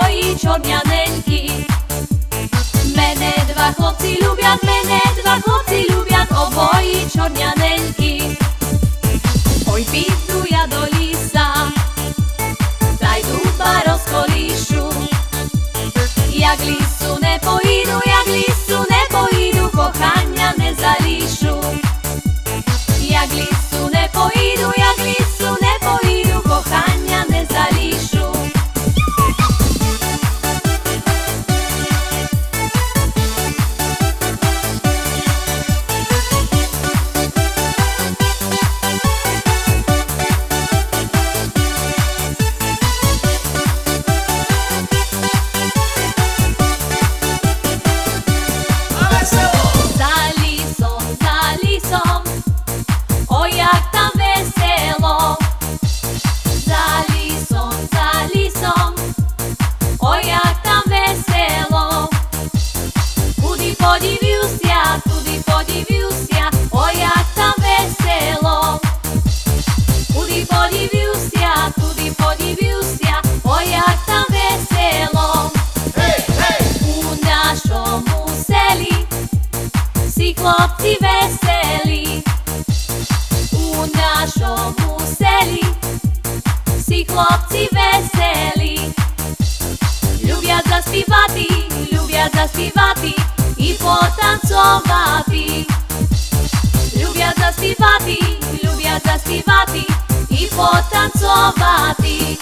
Oj, czornianeńki Куди подивився, туди подивився, ой, як там весело. Куди подивився, туди подивився, ой, як там весело. У нашому селі всі хлопці веселі, у нашому селі всі хлопці веселі, zaspívati, ľubia zaspívati i potancovati. Ľubia zaspívati, ľubia zaspívati i potancovati.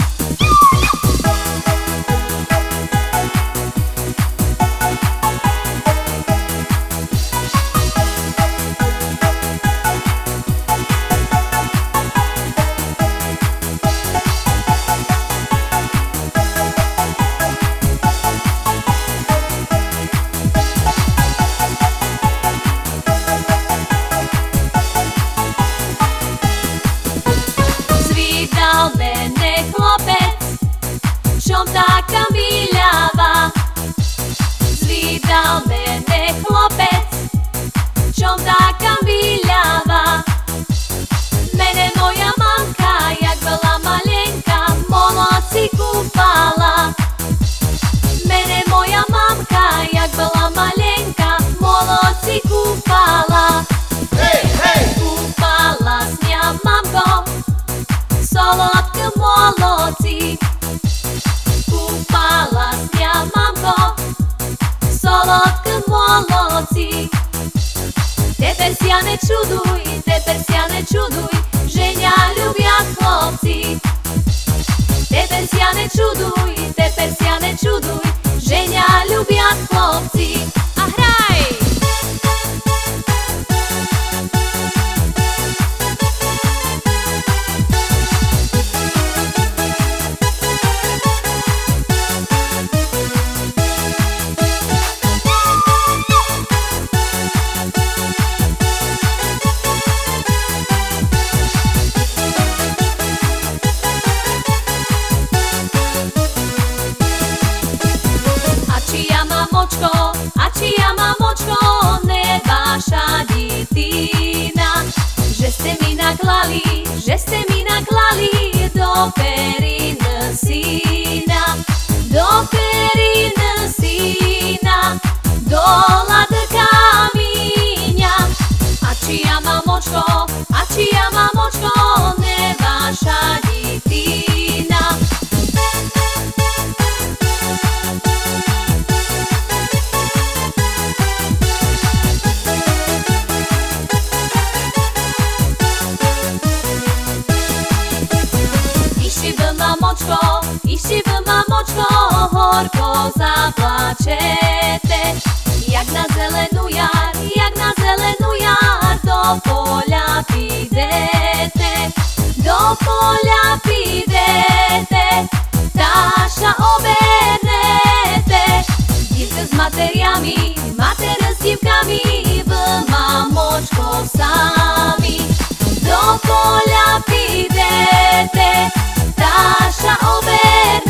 молодці. Купала сня мамко, солодке молодці. Тепер ся не чудуй, тепер ся не чудуй, Женя люблять хлопці. Тепер ся не чудуй, тепер ся не чудуй, Женя люблять хлопці. mamočko, a či ja mamočko, ne vaša djetina. Že ste mi naklali, že ste mi naklali do pera. Horko zaplačete, jak na zelenú jar, jak na zelenú jar, do poľa pídete, do poľa pídete, táša obenete. Divke s materiami, matere s divkami, v mamočkov sami, do poľa pídete, táša obenete.